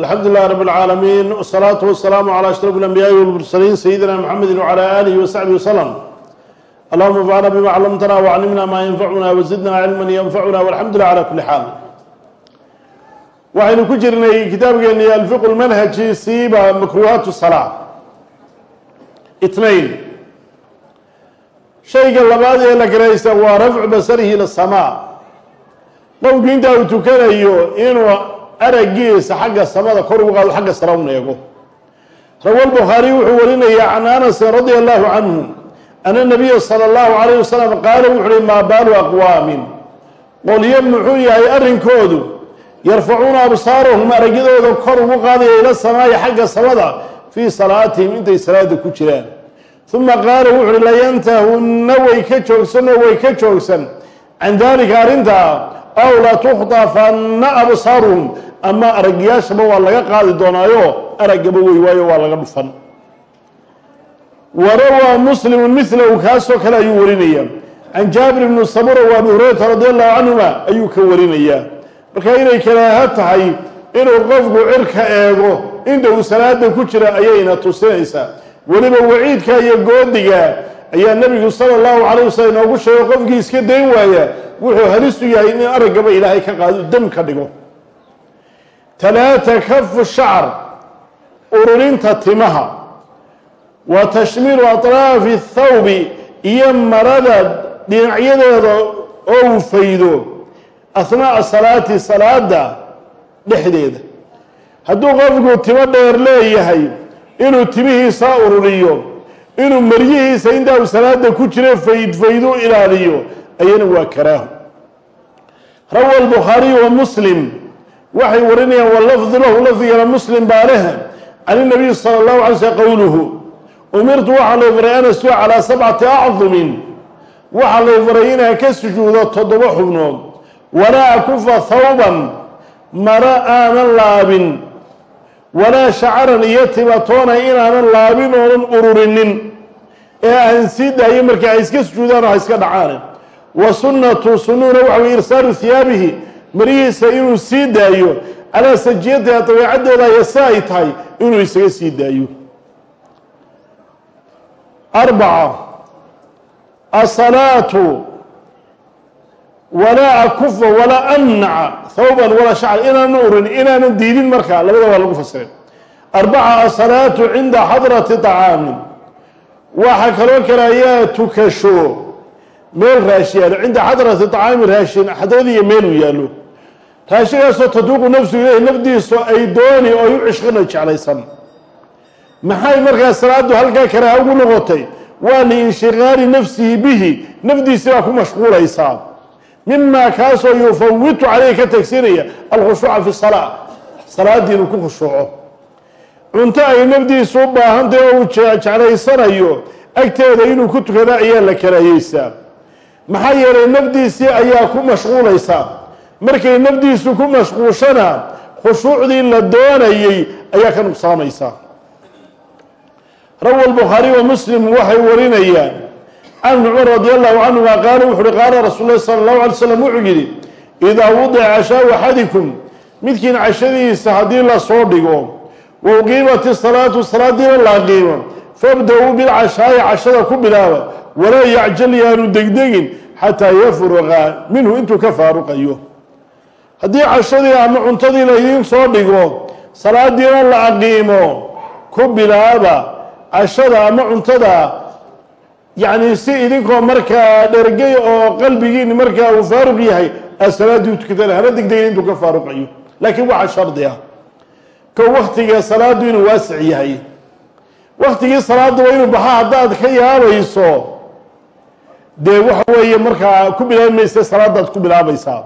alxamdu lilah rab اlcaalamiin wsalaatu wasalaamu calى ashraf اlanbiyaaءi wاlmursaliin sayidina mxamedi wclى alihi wasaxbihi waslm allahuma anfacna bima clamtana wclimna ma yanfacuna wzidna cilma yanfacuna walxamdu lilah cala kuli xaal waxaynu ku jirnay kitaabkeeni alfiq lmanhaji siiba makruhaat salaa itnain shayga labaad ee la garaysta waa rafcu basarihi ila samaa qowlku intaa uu tukanayo inuu aragiisa xagga samada kor ugu qaado xagga sara un eego. Rawa lbukhaariy wuxuu warinaya can anasin radia allahu canhu ana nabiya sala allahu alayh wasalam qaala wuxu uhi baalu aqwaamin? Qolyo muxuu yahay arrinkoodu yarfacuuna absaarahum aragyadooda kor ugu qaadaya ila samaayi xagga samada fii salaatihim intay salaada ku jiraan. Uma qaala wuxu uhi layantahunna way ka joogsan oo way ka joogsan. Can dalika arrintaa aw latukhdafanna absaaruhum ama aragyaashaba waa laga qaadi doonaayo araggaba wey waayo waa laga dhufan warawaa muslimu milahu kaasoo kale ayuu warinaya can jaabir bni samura wa abi hurayrata radi allahu canhuma ayuu ka warinayaa marka inay karaaha tahay inuu qofku cirka eego inta uu salaada ku jira ayayna tusinaysaa weliba waciidka iyo goodiga ayaa nebigu sala allahu calayh wasalam inoogu sheegay qofkii iska dayn waaya wuxuu halis u yahay in araggaba ilaahay ka qaado dam ka dhigo. Talaata kafu shacr ururinta timaha. Wa tashmiiru atraafi thawbi iyo marada dhinacyadeeda oo uu faydo. Asnaa'a salaati salaada dhexdeeda. Hadduu qofku timo dheer leeyahay inuu timihiisa ururiyo inuu maryihiisa intaa uu salaada ku jira faydfaydu ilaaliyo ayana waa karaaho rawa albukhaariyu wa muslim waxay warinayaan walafdu lahu lafdigana muslim baa leh can inabiy sala allahu alay slm qowluhu umirtu waxaa lay faray an asjuda calaa sabcati acdumin waxaa lay faray inaan ka sujuudo toddoba xubnood walaa akufa thawban mara aanan laabin walaa shacaran iyo timatoona inaanan laabin oonan ururinin. Ee aan sii daayo marka ay iska sujuudaan oo ha iska dhacaan wa sunnatu sunuuna waxa wey irsaalu hiyaabihi marihiisa inuu sii daayo calaa sajiyatiha dabeecaddeeda yase ay tahay inuu isaga sii daayo. Arbaca. Asalaatu walaa akufa walaa amnaca thawban walaa shacr inaanan urin inaanan diidin markaa labada waa lagu fasiray. Arbaca asalaatu cinda xadrati طacaamin waxaa kaloo kale ayaa tukasho meel raashi yaalo. Cinda xadrati طacaami raashin xadradiiyo meeluu yaallo. Raashigaasoo taduuqu nafsu ileyhi nafdiisu ay dooni oo ay u cishqino jeclaysan. Maxay markaa salaadu halkaa karaaha ugu noqotay? Waa liinshiqaali nafsihi bihi nafdiisi baa ku mashquulaysaa mimaa kaasoo yufawitu caleyhi ka tagsinaya alkhushuuca fi salaa salaadii inuu ku khushuuco cunto ay nafdiisu u baahantahy oo uu jeclaysanayo agteeda inuu ku tukada ayaa la karaahiyeysaa maxaa yeelay nafdiisii ayaa ku mashquulaysaa markay nafdiisu ku mashquushana khushuucdii la doonayay ayaa ka nuqsaamaysaa rawa lbukhaariy wa muslim waxay warinayaan can ibni cumar radi allahu canhuma qaala wuxu uhi qaala rasuul lahi sala allahu alay slam wuxuu yidhi idaa wudica cashaau axadikum midkiin cashadiisa haddii la soo dhigo wa uqiimat isalaatu salaadiina la aqiimo fabda-uu bilcashaa'i cashada ku bilaaba walaa yacjal yaanu degdegin xataa yafruqa minhu intuu ka faaruqayo. Haddii cashadii ama cuntadii laydiin soo dhigo salaadiina la aqiimo ku bilaaba cashada ama cuntada yacni si idinkoo markaa dhergay oo qalbigiini markaa uu faaruq yahay aad salaaddii u hana degdegin intuu ka faaruqayo laakiin waxaa shardi ah. Ko waktiga salaaddu inuu waasic yahay. Waktigii salaaddu waa inuu baxa haddaad ka yaabayso. Dee waxa weeye markaa ku bilaabi maysa salaadaad ku bilaabaysaa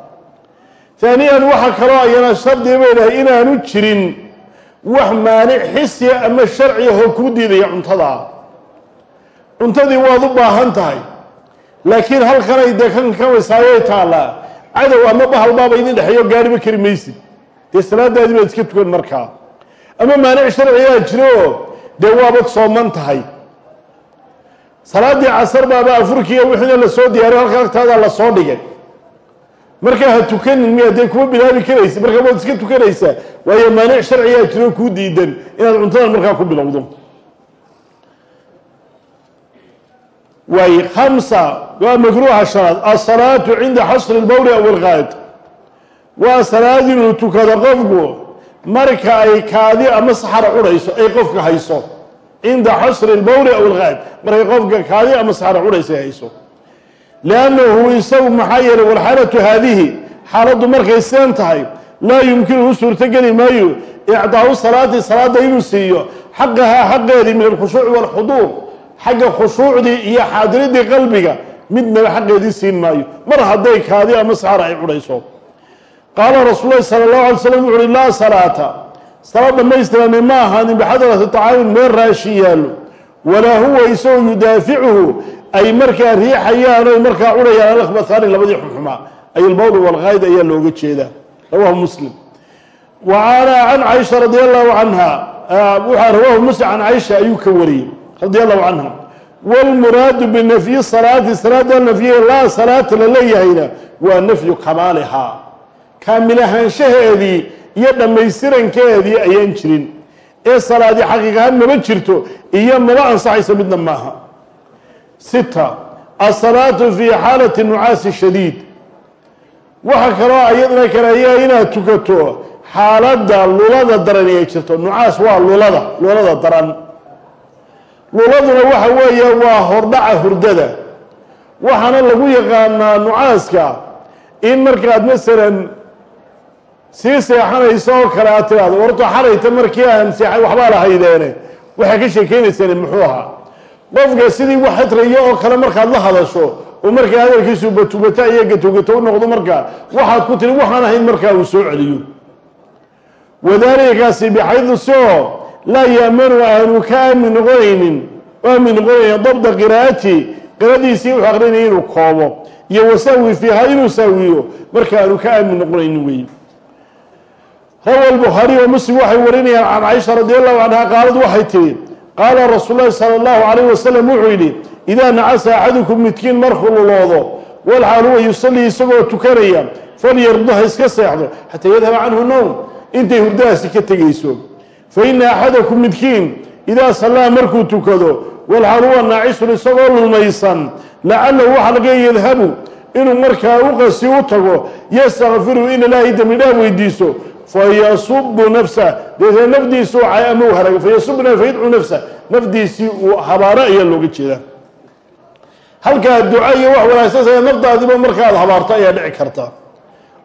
haaniyan waxaa kaloo ayana shardiga bay dhahay inaanu jirin wax maanic xisiya ama sharci ahoo kuu diidaya cuntada cuntadii waad u baahan tahay. Laakiin halkanay dee kan kawasaayay taallaa. Cadow ama bahalbaaba idin dhexeeyo gaariba kari maysid. Dee salaadaadii baad iska tukan markaa. Ama maanic sharcigaa jiro dee waabad sooman tahay. Salaaddii casar baaba afurkiiyo wixiina la soo diyaariyo halka agtaadaa la soo dhigay. Markaa ha tukanin miya dee kuma bilaabi karaysa? Markaa waad iska tukanaysaa? Waayo maanic sharcigaa jiro kuu diidan. Inaad cuntadan markaa ku bilowdo waay khamsa waa makruuha shanaad asalaatu cinda xasri lbawli aw alqaa'id waa salaad inuu tukado qofku marka ay kaadi ama saxara cunayso ay qofka hayso. Cinda xasri lbawli aw alqaa'id markay qofka kaadi ama saxara cunayso ay hayso. Liannahu isagu maxaa yeelay walxaalatu haadihi xaaladdu markay sidan tahay laa yumkinu u suurtogeli maayo icdaau salaati salaadda inuu siiyo xaqahaa xaqeedii min alkhushuuci waalxuduur xagga khushuucdii iyo xaadiridii qalbiga midnaba xaqeedii siin maayo. Mar hadday kaadi ama saxara ay cunayso. Qaala rasuul lahi sala allahu alay slam wuxu uhi laa salaata. Salaad dhammaystirani ma ahaanin bixadrati tacaamin meel raashin yaallo. Walaa huwa isagoo yudaaficuhu ay markaa riixayaan oy markaa cunayaan alakbathaani labadii xumxumaa ay albawl walqayd ayaa looga jeedaa. Rawahu muslim. Wa ana can caisha radi allahu canha waxaa rawahu muslim can caisha ayuu ka wariyey radi allahu canha wاlmuraadu binafyi salaati salaada nafyihe laa salaata la leeyahayna waa nafyu kamaalihaa kaamil ahaanshaheedii iyo dhammaystirankeedii ayaan jirin. Ee salaadii xaqiiqahaan maba jirto iyo maba ansaxayso midna maaha. Sita asalaatu fi xaalati nucaasi shadiid. Waxa kaloo ayadna kaleeya inaad tukato xaaladda lulada daran ay jirto. Nucaas waa lulada lulada daran luladuna waxa weeye waa hordhaca hurdada. Waxaana lagu yaqaanaa nucaaska in markaad masalan sii seexanayso oo kale aad tiraahdo warta xalayta markii aan seexay waxbaa lahaydeene waxaa ka sheekeynayseen muxuu ahaa. Qofka sidii wax hadrayo oo kale markaad la hadasho oo markaa hadalkiisu batubata iyo gatogato u noqdo markaa waxaad ku tiri waxaan ahayn markaa uu soo celiyo. Wadaalikaasi bixaydu sio laa yaamanu aanu ka aamin noqonaynin aamin noqonaynin dabda qiraa'ati qiradiisii wuxuu aqrinaya inuu koobo iyo wasahwi fiiha inuu sahwiyo marka aanu ka aamin noqonaynin weeye rawa lbukhaariy wa muslim waxay warinayaan can caisha radi allahu canha qaalad waxay tihi qaala rasuul lahi sala allahu calayh wasalam wuxuu yidhi idaa nacasa axadukum midkiin markuu luloodo walxaal huwa yusallii isagoo tukanaya falyardu ha iska seexdo xataa yadhaba canhu nowm intay hurdadaasi ka tegayso fa ina axadakum midkiin idaa sallaa markuu tukado walxaal huwa naacisun isagoo lulmaysan lacalahu waxa laga yadhabu inuu markaa u qasi u tago yastakfiru in ilaahay dembi dhaaf weydiiso fayasubu nafsa deetee nafdiisi u cay ama u harago fayasubna fayadcu nafsa nafdiisii uu habaaro ayaa looga jeedaa halkaa duca iyo wax wanaagsansa nafdaadiba markaad habaarto ayaa dhici karta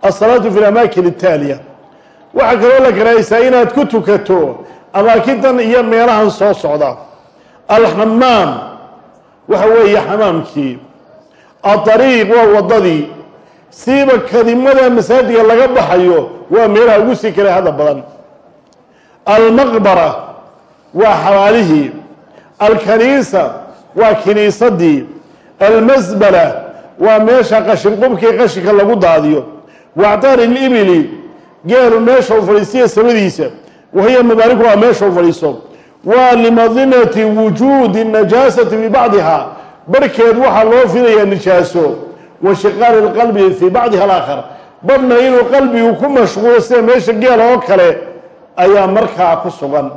asalaatu fi ataaliya waxaa kaloo la karaysaa inaad ku tukato amaakintan iyo meelahan soo socda. Alxamaam waxa weeye xamaamkii aariiq waa wadadii siiba kadimada masaajidka laga baxayo waa meelaha ugu sii kale hadda badan. Almaqbara waa xabaalihii alkaniisa waa kiniisadii. Almasbala waa meesha qashinqubkii qashinka lagu daadiyo. Wactaari libili geelu meesha u fadhiisiya samadiisa wahiya mabaariku meesha u fadhiiso. Waa limadinati wujuudi najaasati fi bacdiha barhkeed waxaa loo filayaa nijaaso. Wa shiqaali lqalbi fii bacdiha alaakhar badhna inuu qalbigu ku mashquulo sida meesha geela oo kale ayaa markaa ku sugan.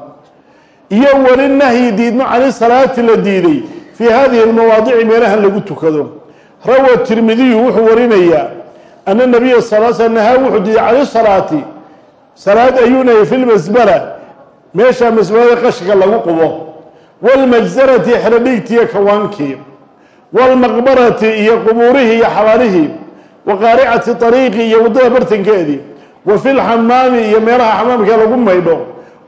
Iyo weli nahyi diidmo cani salaati la diiday fii hadihi almawaadici meelahan lagu tukado. Rawa tirmidiyu wuxuu warinayaa ana nabiya sal sl nahaa wuxuu diiday cani salaati salaad ayuu nahyi fi lmasbala meesha masbalada qashinka lagu qubo waalmajzarati xeradhigtiiyo kawaankii waalmaqbarati iyo qubuurihii iyo xabaalihii wa qaaricati ariiqi iyo waddada bartankeedii wa fi lxamaami iyo meelaha xamaamka lagu maydho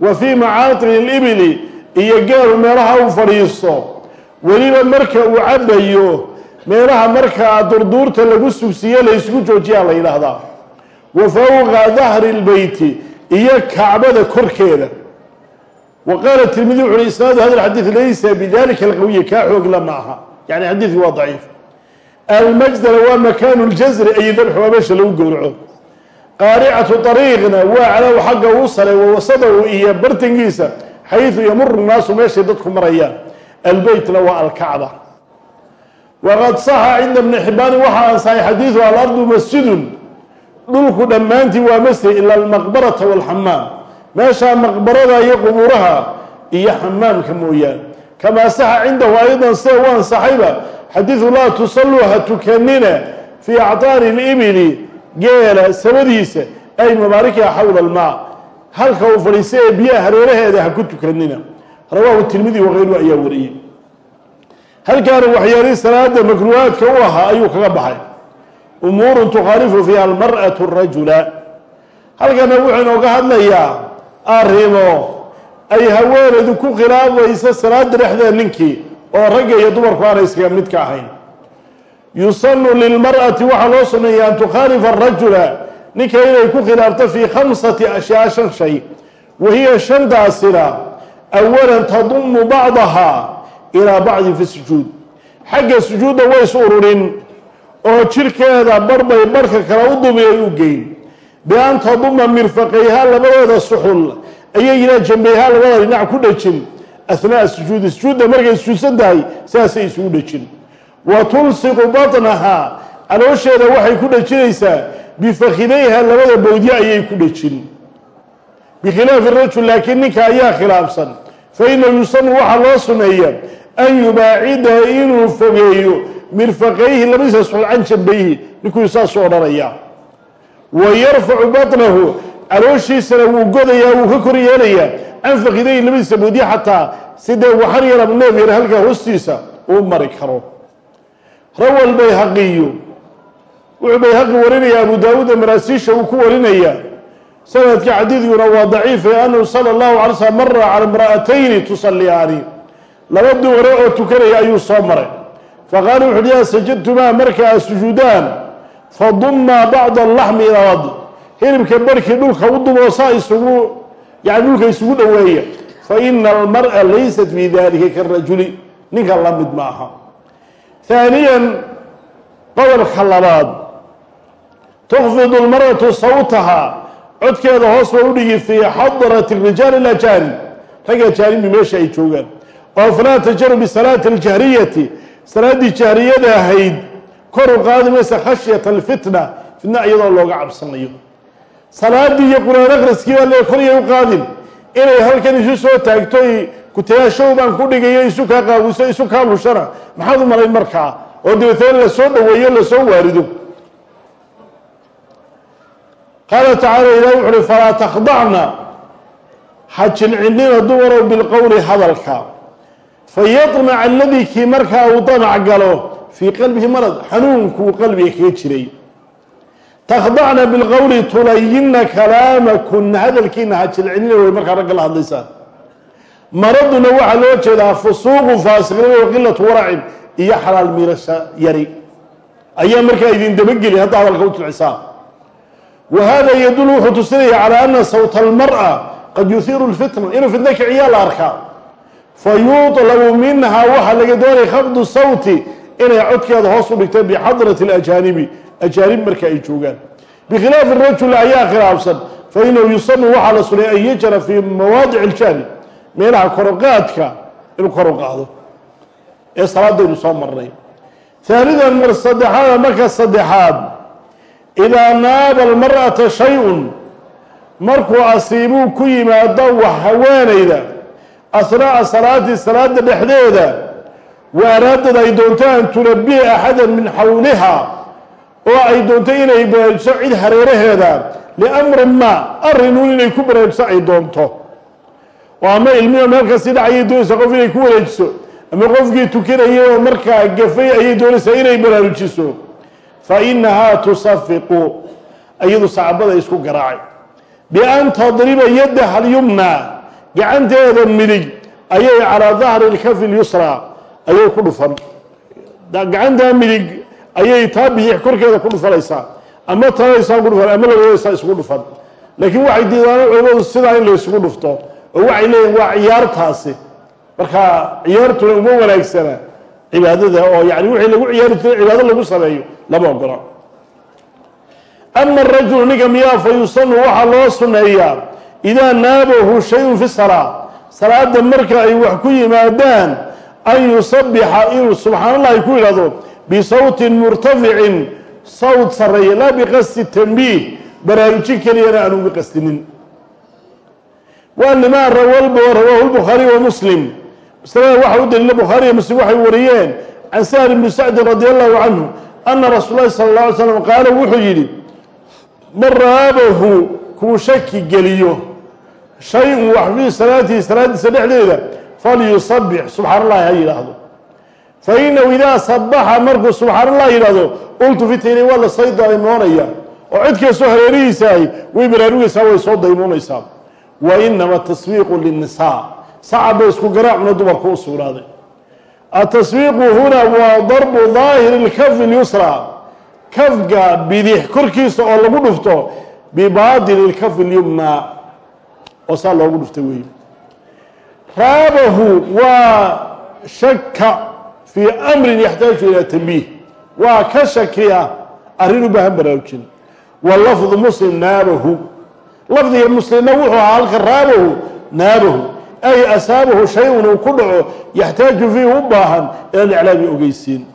wa fii macaatini libili iyo geelu meelaha uu fadhiisto weliba marka uu cabayo meelaha markaa durduurta lagu sugsiye laysku joojiyaa la yidhaahdaa. Wa fowqa dahri lbeyti iyo kacbada korkeeda. Wa qaala tirmidi wuxu uhi isnaadu hada alxadiid laysa bidalika alqawiyi kaa xoogla ma aha yani xadiidku waa daciif. Almajdala waa makaanu ljasri ay dabx waa meesha lagu gowraco. Qaaricatu ariiqna waa cadaw xagga uu sare wawasadahu iyo bartankiisa xayثu yamuru naasu meeshay dadku marayaan. Albeytna waa alkacba waqad saxa cinda bni xibaani waxaa ansaxay xadiidu alardu masjidun dhulku dhammaantii waa masjid ila almaqbarata walxamaam meeshaa maqbarada iyo qubuuraha iyo xamaamka mooyaane kamaa saxa cindahu aydan sida u ansaxayba xadiidu laa tusalluu ha tukanina fii actaari libili geela sabadiisa ay mabaarikiha xawla almaa halka uu fadhiistay ee biyaha hareeraheeda ha ku tukanina rawaahu tirmidi wakayruhu ayaa wariyey halkaana waxyaalihii salaada makruuhaadka u ahaa ayuu kaga baxay. Umuurun tukhaalifu fiiha almar'atu rajula. Halkana wuxuu inooga hadlayaa arrimo ay haweenaydu ku khilaafaysa salaada dhexdeeda ninkii oo ragga iyo dumarku aanay iskaga mid ka ahayn. Yusanu lilmar'ati waxaa loo suneeya an tukhaalifa arajula ninka inay ku khilaafto fii khamsati ashyaa shan shay. Wahiya shantaasina awalan tadumu bacdaha ilaa bacdi fi sujuud. Xagga sujuudda ways ururin oo jirkeeda barbay barhka kale u dumiyay u geyn. Bi-an taduma mirfaqayhaa labadooda suxul ayay yidhaha jambayhaa labada dhinac ku dhejin. Ahnaa sujuudi sujuudda markay sujuudsan tahay saasay isugu dhejin. Wa tulsiqu batnahaa caloosheeda waxay ku dhejinaysaa bifakidayha labada bowdye ayay ku dhejin. Bikhilaafi rajul laakiin ninka ayaa khilaafsan. Fa inahu yusanu waxaa loo suneeya an yubaacida inuu fogeeyo mirfaqayhi labadiisa suxul can jambayhi ninkuu saasuu odhanaya. Wa yarfacu batnahu calooshiisana wuu godayaa wuu ka kor yeelayaa. Can fakidayhi labadiisa bowdye xataa sidee waxar yar ama neef yar halkaa hoostiisa uu mari karo. Rawa albayhaqiyu wuxuu bayhaqi warinaya abu daawuuda maraasiisha uu ku warinaya sanadka xadiidkuna waa daciif ee anhu sala allahu alay slm mara cala imra'atayni tusalliyaani laba duqre oo tukanaya ayuu soo maray. Faqaala wuxu uhi yaa sajadtumaa marka aad sujuudaan fadummaa bacda alaxmi ilaa bad hilibka barhkii dhulka u dumoo saa isugu yani dhulka isugu dhoweeya. Fa ina almar'a laysat fii dalika karajuli ninka la mid ma aha. Haaniyan qodobka labaad tukfidu lmar'atu sawtaha. Codkeeda hoos ba udhigi fii xadrati rijaali ilajaanib rag ajaanibi meesha ay joogaan oo falaa tajaru bisalaati aljahriyati salaaddii jahriyada ahayd kor u qaadi maysa khashyata alfitna fitna iyadoo looga cabsanayo. Salaadii iyo qur'aan akhriskii baa le koryay u qaadin. Inay halkan isu soo taagto kutayaashow baan ku dhigayo isu kaa qaawiso isu kaa lushana maxaad u malayn markaa? Oo dabeetana la soo dhaweeyo la soo waarido. Qaala tacaala ilahi wuxu uhi falaa takhdacna ha jilcinina dumarow bilqowli hadalka fayamaca aladii kii markaa uu damac galo fii qalbihi marad xanuunkuu qalbiga kaga jiray. Takhdacna bilqowli tulayinna kalaamakun hadalkiina ha jilcinina way markaa ragga la hadlaysaan. Maraduna waxaa loo jeedaa fusuuqu faasiqnimo wa qilatu waracin iyo xalaal miirasha yari. Ayaa markaa idin dabageli hadda hadalka u tilcisaan wa hada yadulu wuxuu tusinaya calaa ana sawta almar'a qad yuhiiru lfitna inuu fitno kiciyaa la arkaa fa yuطlabu minha waxaa laga doonaya khafdu sawti inay codkeeda hoos u dhigto bixadrati alajaanibi ajaanib marka ay joogaan. Bikhilaafi rajul ayaa khilaafsan fainahu yusanu waxaa la sunay an yajra fii mawaadic aljaanib meelaha koroqaadka inuu kor u qaado ee salaadaynu soo marnay. Haanidan mar saddexaada marka saddexaad idaa naaba almar'ata shay-un markuu asiibuu ku yimaado wax haweenayda asnaa'a salaati salaada dhexdeeda wa araadad ay doonto an tunabiha axadan min xawliha oo ay doonto inay baraajiso cid hareeraheeda liamrin ma arrinuun inay ku baraajiso ay doonto. Oo ama ilmiho meel ka sii dhacayay doonaysaa qof inay ku wareejiso ama qofkii tukanayay oo markaa gafay ayay doonaysaa inay baraarujiso fa inahaa tusafiqu iyadu sacbada isku garaacay. Bian tadriba yadaha alyumna gacanteeda midig ayay calaa dahri lkafi lyusra ayay ku dhufan. Gacantaa midig ayay taa bidix korkeeda ku dhufanaysaa. Ama tanaysaa ku dhufan ama labadaysaa isugu dhufan. Laakiin waxay diidaan culimadu sidaa in la isugu dhufto oo waxay leeyihiin waa ciyaartaasi. Marka ciyaartuna uma wanaagsana cibaadada oo yani wixii lagu ciyaari jiray cibaado lagu sameeyo lama ogola ama arajulu ninka miyaa fa yusanu waxaa loo suneeyaa idaa naabahu shayun fi salaa salaada marka ay wax ku yimaadaan an yusabixa inuu subxaan allahi ku yidhahdo bisawtin murtaficin sawd sarreeya laa biqasdi tanbiih baraarujin keliyana aan uga qastinin waa limaa rawalbo rawaahu lbukhaariy wa muslim masalada waxa u daliila bukhaariya muslim waxay wariyeen can sahl ibni sacdin radi allahu canhu ana rasuul lahi sala اlla alay slam qaala wuxuu yidhi man raabahu kuu shaki geliyo shay-un wax fii salaatihi salaadiisa dhexdeeda falyusabix subxaan allahi ha yidhaahdo. Fa inahu idaa sabaxa markuu subxaan allah yidhahdo ultufitayni waa la say daymoonaya oo cid kastoo hareerihiisaahi way baraarugaysaa way soo daymoonaysaa wa inama tasbiiqu linnisaa. Sacaba isku garaacuna dumarku u sugnaaday. Atasbiiqu huna waa darbu daahiri lkafi lyusra. Kafga bidix korkiisa oo lagu dhufto bibaatini lkafi lyumna oo saa loogu dhuftay weeye. Raabahu waa shaka fii amrin yaxtaaju ilaa tanbiih. Waa ka shakiya arrin u baahan baraarujin. Wa lafdu muslim naabahu. Lafdiga muslimna wuxuu ahaa halka raabahu naabahu. Ay asaabahu shay-un uu ku dhaco yaxtaaju fiihi u baahan ila liclaami ogeysiin.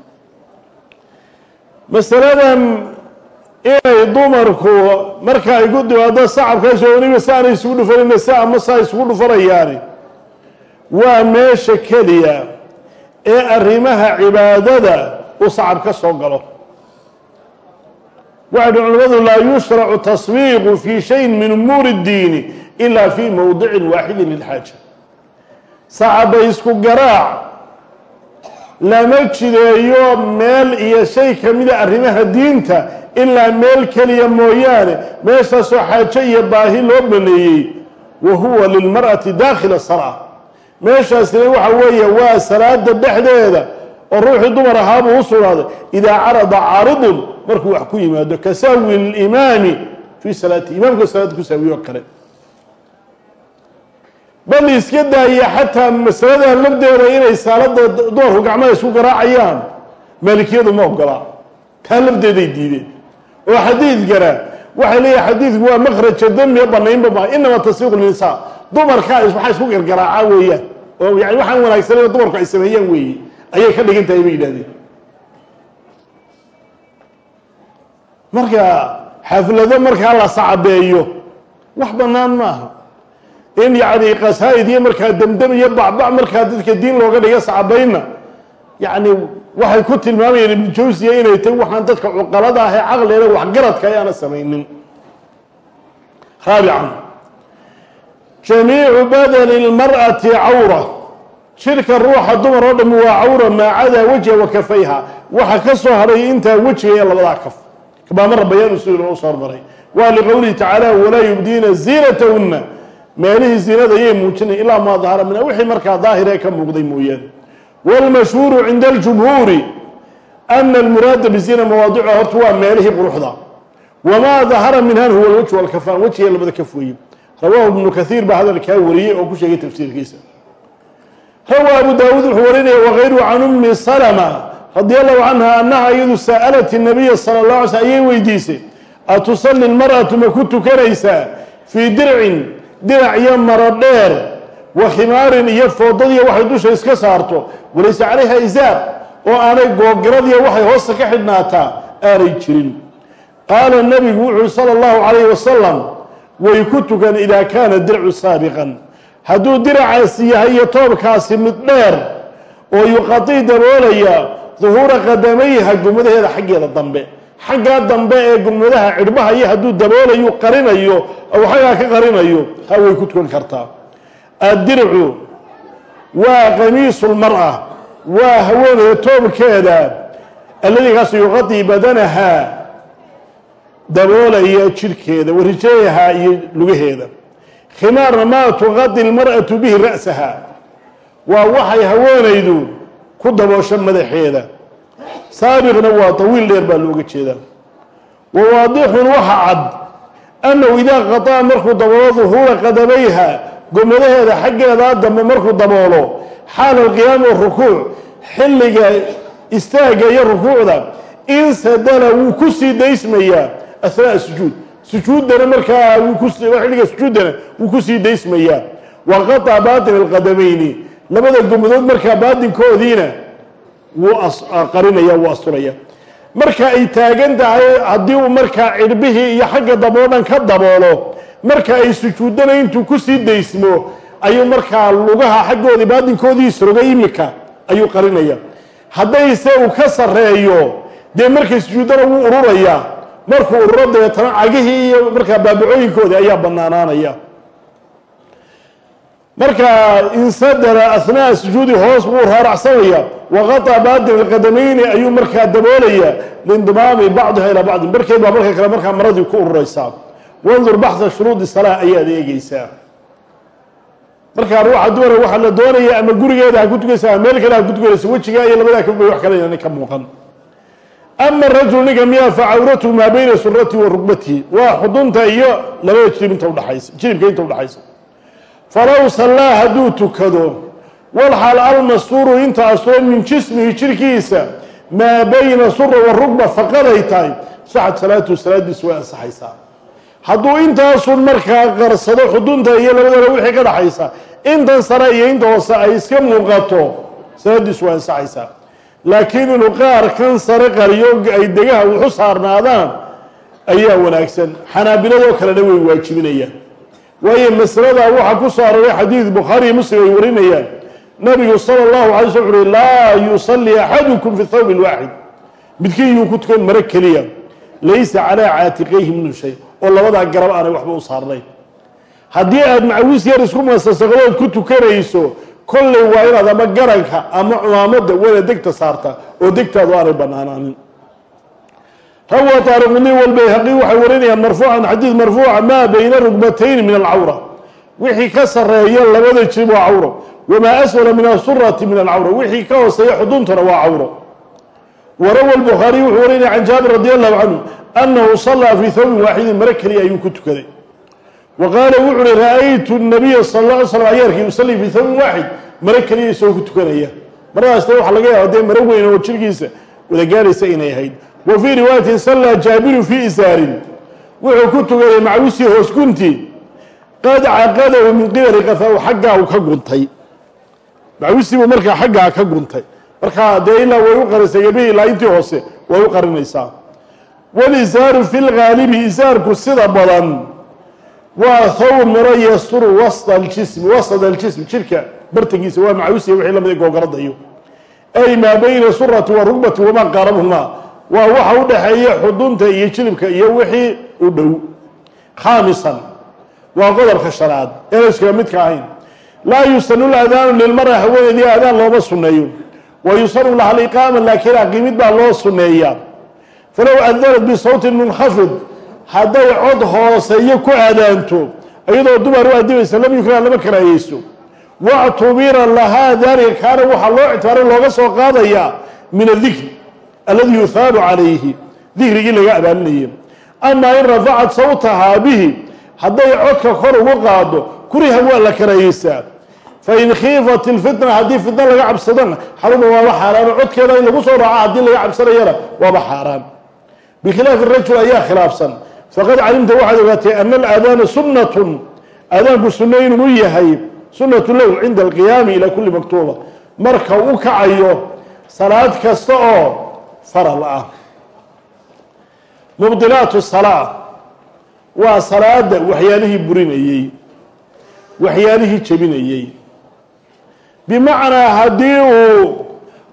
Masaladan inay dumarku marka ay ku dimaado sacabkaas weliba si aanay isugu dhufanayna si saa isugu dhufanayaani. Waa meesha keliya ee arrimaha cibaadada uu sacab ka soo galo. Waxay dhi culimmadu laa yushracu taswiiqu fi shayin min umuuri اddiini ila fi mowdicin waaxidin lilxaaja sacaba isku garaac lama jideeyo meel iyo shay kamida arrimaha diinta ilaa meel keliya mooyaane. Meeshaasoo xaajo iyo baahi loo baneeyey wa huwa lilmar'ati daakhila salaa meeshaasina waxa weeye waa salaada dhexdeeda oo ruuxii dumar ahaabuu u sugnaaday idaa carada caaridun markuu wax ku yimaado ka sahwi limaami fii salaati imaamka salaada ku sahwiyo kale bal iska daaya xataa masalada lafdeeda inay saalada dumarku gacmaha isku garaacayaan. Maalikiyadu ma ogolaa taa lafdeeday diideen. Oo xadiidkana waxay leeyahay xadiidku waa makraja damiya banaynba ma inama taswiiq linsaa dumarkaa waxaa isku gargaraacaa weeyaan. Oo yani waxaan wanaagsanan dumarku ay sameeyaan weeye ayay ka dhigan tahay bay yidhahdeen marka xaflado markaa la sacbeeyo wax banaan maaha in yani qasaa'id iyo markaa demdem iyo bacbac markaa dadka diin looga dhiga sacbaynna yani waxay ku tilmaamayeen ibnu jawsiya inay tahy waxaan dadka cuqalada ah ee caqliga waxgaradka ayaana samaynin. Raabican. Jamiicu badani اlmar'ati cawra. Shirka ruuxa dumar oo dhami waa cawra maa cadaa wajha wa kafayha. Waxa ka soo hadhay intaa wejiga iyo labadaa kaf. Kabaamara bayaanu sidii loo soo hormaray. Waa liqowlihi tacaala walaa yubdiina ziinatahuna meelihii zinada ayay muujinay ilaa maa dahara mina wixii markaa daahiree ka muuqday mooyaane. Wاlmashhuuru cinda اljumhuuri ana almuraada bizina mawaadicuha horta waa meelihii quruxda. Wamaa dahara minhan huwa lwajhu walkafaan wejiga labada kaf weeye rawaahu ibnu kaiir baa hadalkaa wariyey oo ku sheegay tafsiirkiisa. Rawaa abu daawuud wuxuu warinaya wagayruhu can umi salma radi allahu canha anaha iyadu saalat nabiya sala la alay slm ayay weydiisay atusali lmar'atu ma ku tukanaysaa fii dircin dirac iyo maro dheer wa khimaarin iyo foodadiiyo waxay dusha iska saarto. Walaysa calayha isaar oo aanay googaradiya waxay hoosta ka xidhnaataa aanay jirin. Qaala nabigu wuxuui sala allahu calayhi wasalam way ku tukan idaa kaana dircu saabiqan. Hadduu diracaasi yahay iyo toobkaasi mid dheer oo yuqatii daboolaya duhuura qadamayha gumadaheeda xaggeeda dambe xaggaa dambe ee gumadaha cidhbaha iyo hadduu daboolayu qarinayo ou xaggaa ka qarinayo ha way ku tukan kartaa. Addircu waa qamiisu lmar'a waa haweeneyda toobkeeda alladii kaas yuqadii badanaha daboolaya jidhkeeda warijlayaha iyo lugaheeda. Khimaarna maa tuqadi lmar'atu bihi ra'saha. Waa waxay haweenaydu ku daboosho madaxeeda saabiqna waa tawiil dheer baa looga jeedaa. Wa waadixun waxa cad annahu idaa qaطaa markuu daboolo duhuura qadamayha gomadaheeda xaggeedaa dambe markuu daboolo xaala alqiyaami warukuuc xilliga istaagga iyo rukuucda insadala wuu ku sii daysmayaa asnaa'a sujuud. Sujuuddana markaa xilliga sujuuddana wuu ku sii daysmayaa. Wa qaطa baatin alqadamayni labada gomadood markaa baatinkoodiina wuu qarinaya wuu asturaya. Marka ay taagan tahay haddii uu markaa cirbihii iyo xagga dambe o dhan ka daboolo marka ay sujuudana intuu ku sii daysmo ayuu markaa lugaha xaggoodii baadinkoodiis rogay imika ayuu qarinaya. Haddayse uu ka sarreeyo dee markay sujuuddana wuu ururayaa markuu ururo dabeetana cagihii iyo markaa baabacooyinkoodii ayaa bannaanaanaya marka insadara ahnaa sujuudi hoos buu raaracsanaya waqaطa baadin alqadamayni ayuu markaa daboolaya lindimaami bacdiha ilaa bacdin barkeed baa marka kale markaa maradii ku ururaysaa. Wandur baxha shuruudi salaa ayaad eegeysaa markaa ruuxa dumara waxaa la doonaya ama gurigeeda ha ku tukaysa ama meel kale ha ku tukanaysa wejigaa iyo labadaa kaba wax kale inaan ka muuqan. Ama rajul ninka miyaa fa cawratuhu maa bayna suratihi wa rugbatihi waa xudunta iyo labada jirib inta udhaxaysa jiribka inta udhaxaysa falow sallaa hadduu tukado walxal almastuuru inta asturan min jismihi jirkiisa maa bayna sura warugba faqaday tahay saxad salaatuhu salaadiisu way ansaxaysaa. Hadduu intaasun markaa qarsado xudunta iyo labadana wixii ka dhaxaysa intan sare iyo inta hoose ay iska muuqato salaadiisu way ansaxaysaa. Laakiin inuu qaar kan sare qariyo ay degaha wuxu saarnaadaan ayaa wanaagsan. Xanaabiladoo kalena way waajibinayaan waayo masalada waxaa ku soo aroray xadiid bukhaariiyo muslim ay warinayaan. Nabigu sala allahu alay sl uxuhi laa yusalli axadukum fi thawb lwaaxid midkiin yuu ku tukan mare keliya. Laysa calaa caatiqayhi minhu shay. Oo labadaa garab aanay waxba u saarnayn haddii aad macawis yar isku masasaqdood ku tukanayso kolley waa inaad ama garanka ama cumaamada wada degta saarta oo degtaadu aanay banaanaanin rawa taariquni walbayhaqi waxay warinayaan marfuucan xadiid marfuuca maa bayna rugbatayni min alcawra. Wixii ka sareeya labada jirib waa cawro wamaa asfala min asurati min alcawra. Wixii ka hooseeya xuduntuna waa cawro warawa lbukhaariy wuxuu warinaya can jaabir radi allahu canhu anahu salaa fii thawbin waaxidin mare keliya ayuu ku tukaday. Wa qaala wuxu uhi ra'aytu nabiya sal la ly slam ayaarkii yusalii fii thawbin waaxid. Mare keliya isagoo ku tukanaya. Maradaasna waxaa wa fii riwaayatin sallaa jaabiru fii isaarin. Wuxuu ku tukaday macwisii hoos gunti qad caqadahu min qibali qafahu xaggaa uu ka guntay. Macwisii buu markaa xaggaa ka guntay. Markaa dee ilaa way u qarisay gebihii ilaa intii hoose way u qarinaysaa. Walisaaru fi lgaalibi isaarku sida badan waa thawb maro yasturu wasta aljismi wasad aljism jirka bartankiisa waa macawisiya wixii la mid googaradayo ay maa bayna surati wa rugbati wamaa qaarabhumaa waa waxa u dhaxeeya xudunta iyo jilibka iyo wixii u dhow. Khaamisan waa qodobka shanaad eena iskaga midka ahayn. Laa yusanu ladaanu lilmara haweeneedii aadaan looma sunneeyo. Wa yusanu laha aliqaama laakiin aqiimid baa loo sunneeyaa falow adanat bisawtin munkhafid hadday cod hooseeyo ku aadaanto iyadoo dumar u adimaysa lam yukra lama karaahiyeyso wactubira lahaa daalika kaana waxaa loo ictibaaray looga soo qaadayaa min adikri aladi yuhaabu calayhi dikrigii laga abaalinayay amaa in rafacat sawtahaa bihi hadday codka kor ugu qaado kuriha waa la karaahiyeysaa fain khiifat ilfitna haddii fitna laga cabsadana xaruma waaba xaaraano codkeeda in lagu soo raaco haddii laga cabsanayana waaba xaaraan. Bikhilaafi rajul ayaa khilaafsan. Faqad calimta waxaad ogaatay ana alaadaana sunnatun. Aadaanku sunno inuu yahay sunnatu lahu cinda alqiyaami ila kuli maktuuba. Marka u kacayo salaad kasta oo faral ah. Mubdilaatu salaa waa salaada waxyaalihii burinayey waxyaalihii jebinayey. Bimacnaa haddii uu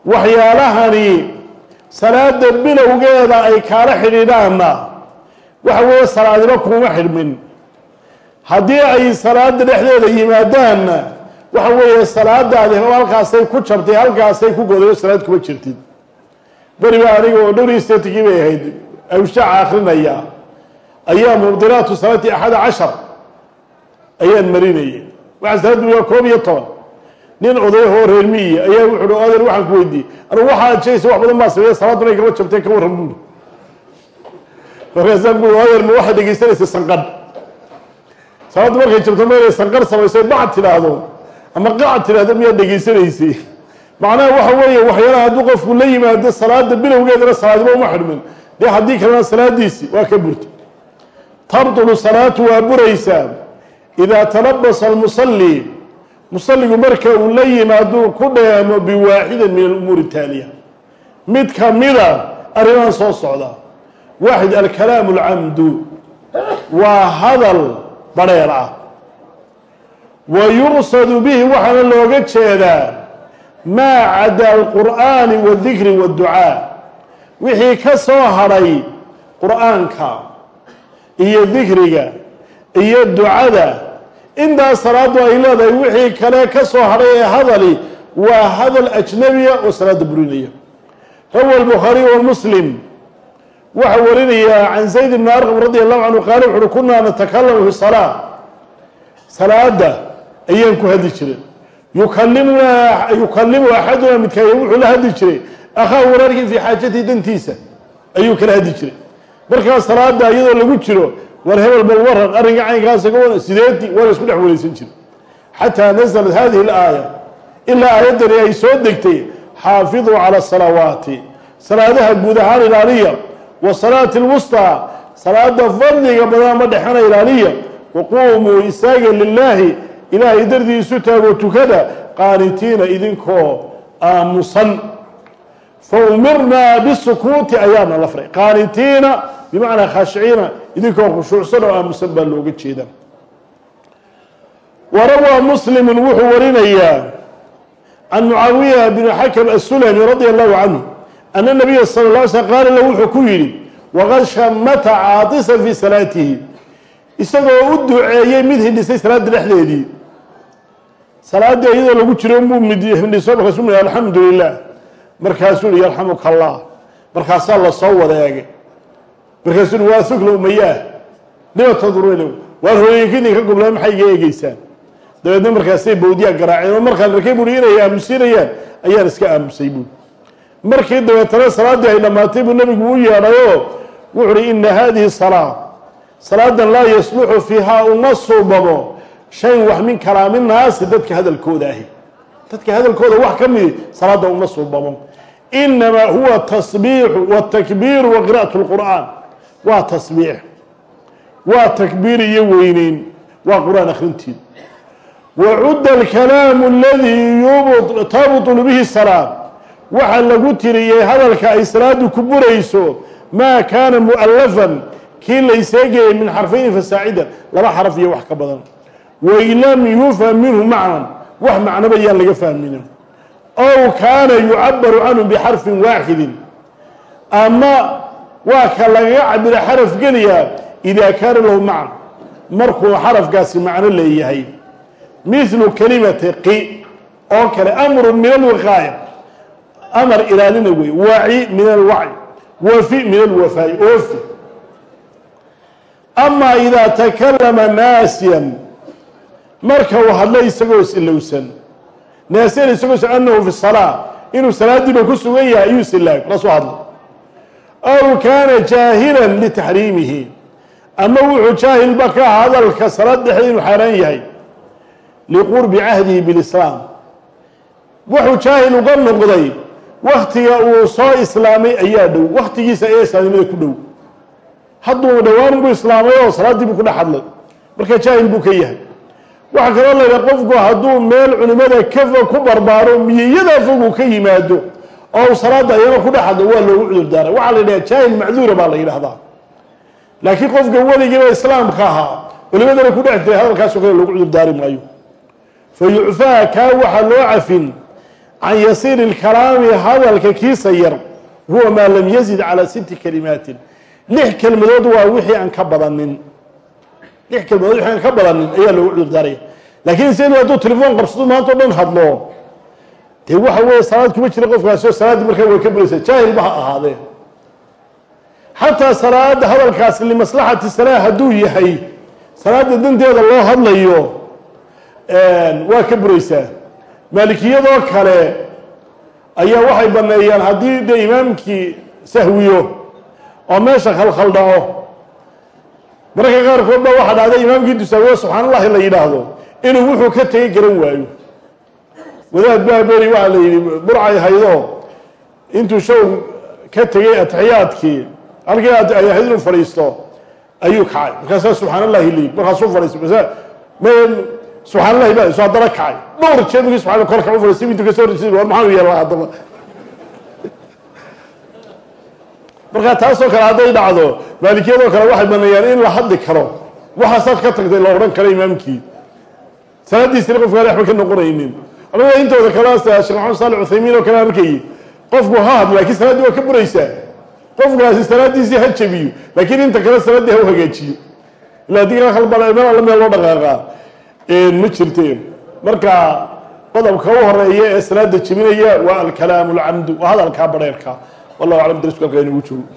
waxyaalahani salaada bilowgeeda ay kaala xidhiidhaanna waxa weeye salaadiba kuma xidhmin. Haddii ay salaada dhexdeeda yimaadaanna waxa weeye salaadaadi halkaasay ku jabtay halkaasay ku godayo salaad kuma jirtid beri baa aniga oo dhowr bay ahayd. Awshaaca akrinaya ayaa mubdilaatu salaati axada cashar. Ayaan marinayay. Waxaa salaaddu waa koob iyo toban nin odayahoo reer miiya ayaa wuxu uhi adeer waxaan ku weydiiyey. Anugu waxaa adshaysa wax badan baa sameeya salaaduna ay kama jabteen ka warran buuri markaasaan bui adeer ma waxaad dhegaysanaysa sanqadh salaaddu markay jabto meelay sanqadh samayso bacad tidhaahdo? Ama qacad tidhaahdo miyaad dhegaysanaysay macnaha waxa weeye waxyaalaha hadduu qofku la yimaado salaada bilowgeedana salaadiba uma xidhmin dee haddii kalena salaadiisi waa ka burta tabtulu salaatu waa buraysaa idaa talabasa almusalli. Musalligu marka uu la yimaado ku dheemo biwaaxidin min alumuuri taaliya. Mid kamida arrimahan soo socda. Waaxid alkalaamu alcamdu waa hadal badheer ah. Wa yuqsadu bihi waxaana looga jeedaa maa cada alqur'aani waaldikri waadducaa wixii ka soo hadhay qur'aanka iyo dikriga iyo ducada intaas salaadu ay leedahay wixii kale ka soo hadhay ee hadali waa hadal ajnabiya oo salaada burinaya. Rawa albukhaariy wa muslim waxaa warinayaa can zayd bni arqam radi allahu canhu qaala wuxuuhi kunaa natakalamu fi salaa salaada ayaan ku hadli jiray yukalimu axaduna midka wuxuu la hadli jiray. Akhaa walaalkii fii xaajatii dantiisa ayuu kala hadli jiray. Markaa salaada iyadoo lagu jiro war hebel bal waran arrinka caynkaasa ka waran waa la isku dhex wareysan jiray. Xataa nasalat hadihi alaaya ilaa aayaddani ay soo degtay xaafiduu cala salawaati. Salaadaha guud ahaan ilaaliya wa salaati alwustaa salaada fadliga badan ma dhexana ilaaliya. Waquumuu istaaga lilaahi ilaahay dardiisu taago tukada qaanitiina idinkoo aamusan. Faumirnaa bisukuuti ayaana la faray qaanitiina bimacnaa khaashiciina idinkoo khushuucsan oo aamusan baa looga jeeda warawaa muslimu wuxuu warinayaa can mucaawiya bn xakam asulami radia allahu canhu ana nabiya sala la alay slm qaala lahu wuxuu ku yidhi waqad shamata caatisan fii salaatihi. Isagoo u duceeyey mid hindhisay salaada dhexdeedii salaaddii iyadoo lagu jiro muu mid hindhiso markaasuu mi alxamdu lilah markaasuu hi yarxamuka allah markaasaa la soo wadeegay markaasuu hi waa hugla umayaah lima tandurun waar hooyinka idinka goblaa maxay iga dabeedna markaasay bawdiyaa garaaceen oo markaan arkay buui inay aamusinayaan ayaan iska aamusay buui markii dabeetana salaaddii ay dhammaatay buu nabigu u yeedhayoo wuxu uhi ina hadihi salaa salaadan laa yasluxu fiihaa uma suubamo shayn wax min kalaami naasi dadka hadalkooda ahi. Dadka hadalkooda wax ka midi salaada uma suubamo inamaa huwa tasbiixu watakbiiru wa qira'at lqur'aan waa tasbiix. Waa takbiir iyo weyneyn. Waa qur'aan akhrintiid wacudda alkalaamu aladii tabtulu bihi salaam. Waxaa lagu tiriyey hadalka ay salaadu ku burayso maa kaana mu'alafan kii layseegayay min xarfayni fasaacida laba xaraf iyo wax ka badan wain lam yufham minhu macnan. Wax macnoba yaan laga fahminin. Ow kaana yucabaru canhu bixarfin waaxidin ama waa ka lagaga cabira xaraf geliyaa idaa kaana lahu macn. Markuu xarafkaasi macno leeyahay. Mithlu kalimati qi oo kale amru min alwiqaaya amar ilaalina wey waci min alwacyi wafi min alwafaa'i oofi amaa idaa takalama naasiyan marka uu hadlo isagoo isilowsan naasiyan isagoo anahu fi salaa. Inuu salaadiiba ku sugan yahay ayuu isilaag la soo hadlo aw kaana jaahilan litaxriimihi ama wuxuu jaahilba ka hadalka salaad dhexdeed inuu xaaraan yahay. Liqurbi cahdihi bilislaam wuxuu jaahil uga noqday waktiga uu soo islaamay ayaa dhow. Waktigiisa ayaa islaamnimada ku dhow. Hadduu dhowaan buu islaamay oo salaaddii buu ku dhex hadlay. Marka jaahil buu ka yahay waxaa kaloo laydhaha qofku hadduu meel culimada kafa ku barbaaro miyayadaa fogu ka yimaado oo salaada ayana ku dhex hadlo waa loogu cudur daaray. Waxaa la yidhaha jaahil macduura baa la yidhahdaa laakiin qofka weligiiba islaamka ahaa culimadana ku dhex jiray hadalkaasoo kale loogu cudur daari maayo. Fa yucfaa kaa waxaa loo cafin can yasiiri lkalaami hadalka kiisa yar huwa maa lam yazid calaa sitti kalimaatin. Lix kelmadood waa wixii aan ka badanin lix kelmadood wixii aan ka badanin ayaa loogu cudur daaraya laakiin se hadduu telefoon qabsado maanta o dhan hadlo. Dee waxa weeye salaad kuma jira qofkaasoo salaaddii markaa way ka buraysaa jaahilba ha ahaadee. Xataa salaada hadalkaasi limaslaxati salaa hadduu yahay salaada danteeda loo hadlayo waa ka buraysaa maalikiyadoo kale ayaa waxay baneeyaan haddii dee imaamkii sahwiyo oo meesha khalkhaldhaco mararka qaarkood ba waxaa dhacday imaamkii dusaawiyo subxaan allahi la yidhaahdo inuu wuxuu ka tegay garan waayo. Wadaad baaberi waxaa la yidhi burcay haydo intuu show ka tegay atixiyaadkii halkii ay ahayd inuu fadhiisto ayuu kacay. Markaasaa subxaan allahi liib markaasuu fadhiistay subxaan allahi ba soo haddana kacay. Dhowr jeer markii korka u fadhiistay intuu ka soo horjeeday war maxaanu yeelaa haddaba markaa taasoo kale hadday dhacdo maalikiyadoo kale waxay baneeyaan in la hadli karo. Waxaasaad ka tagtay la odhan karo imaamkii. Salaadiisina qofkaan waxba ka noqonaynin. Amada intooda kale sheekh maxamed saali cuthaymiin oo kale arkayay qofku ha laakiin salaaddii waa ka buraysaa qofkaasi salaadiisii ha jabiyo laakiin inta kale salaaddii ha hagaajiyo. Ila haddii kala khalbala meel alla meel loo dhaqaaqaa ma jirteen. Marka qodobka u horreeya ee salaada jebinaya waa alkalaamu alcamdu waa hadalkaa badheerka wallahu aclam darisku halkaa inugu joogo